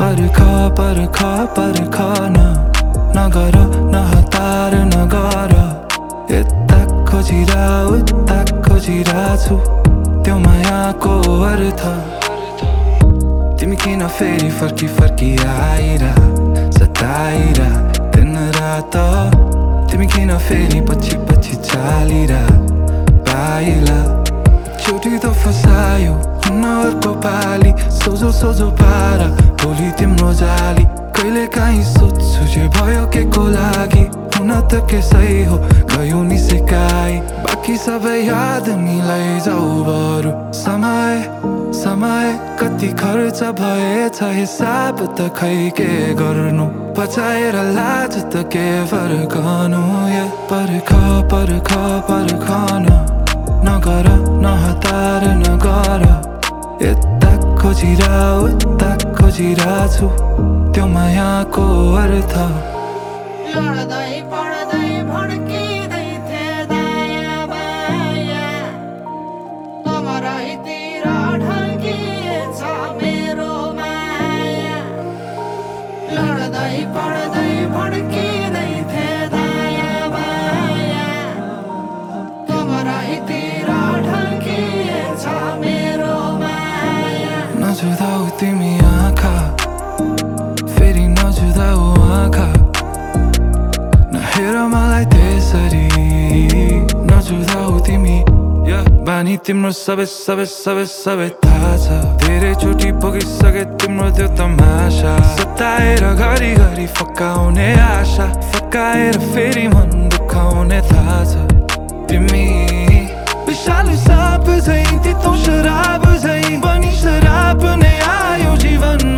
पर्ख पर्ख पर्खन नगर नहतार नगर। यता खोजिरा उता खोजिरा छु। त्यो मायाको अर्थ। तिमी किन फेरि फर्की फर्की आइरा सताइरा। दिन रात। तिमी किन फेरि पछि पछि चालिरा। सोझो सोझो पारा भोलि तिम्रो जाली कहिले काहीँ सोध्छु जे भयो के को लागि हुन त के सही हो गयो नि सिकाइ बाँकी सबै याद मिलाइ जाऊ बरु समय समय कति खर्च भएछ हिसाब त खै के गर्नु पचाएर लाज त के फर्कनु पर्ख पर्ख पर्खन खोजिरा छु त्यो मायाको अर्थ। पढ्दै भड्किँदै थिए दायाँ बायाँ। कमरैतिर ढल्किएछ मेरो माया। लड्दै पढ्दै भड्किँदै थिए दायाँ बायाँ। कमरैतिर ढल्किएछ मेरो माया। नजुदाऊ तिमी मलाई नजुदाऊ तिमी बानी तिम्रो सबै सबै सबै सबै थाहा छ धेरै चोटि पुगिसके तिम्रो त्यो तमासा सताएर घरि घरि फकाउने आशा फकाएर फेरि मन दुखाउने थाहा छ तिमी विशाल साप झै तितो शराब झै शराब नै आयो जीवनमा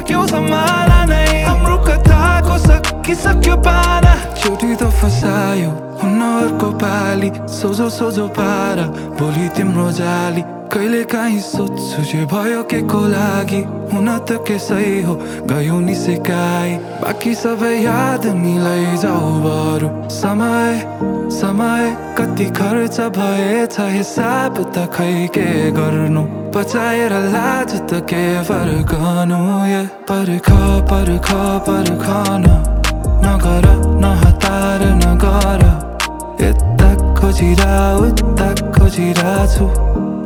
भइसक्यो सम्हाला नै हाम्रो कथाको सकिसक्यो पारा चोटि त फसायो हुन अर्को पाली सोझो सोझो पारा भोलि तिम्रो जाली कहिले काहीँ सोध्छु जे भयो के को लागि। हुन त सही हो? गयो नि सिकाइ बाँकी सबै याद मिलाइ जाऊ बरु। समय समय कति खर्च भएछ हिसाब त खै के गर्नु? पचाएर लाज त के फर्कनु? पर्ख पर्ख पर्खन। नगर नहतार नगर। यता खोजिरा उता खोजिरा छु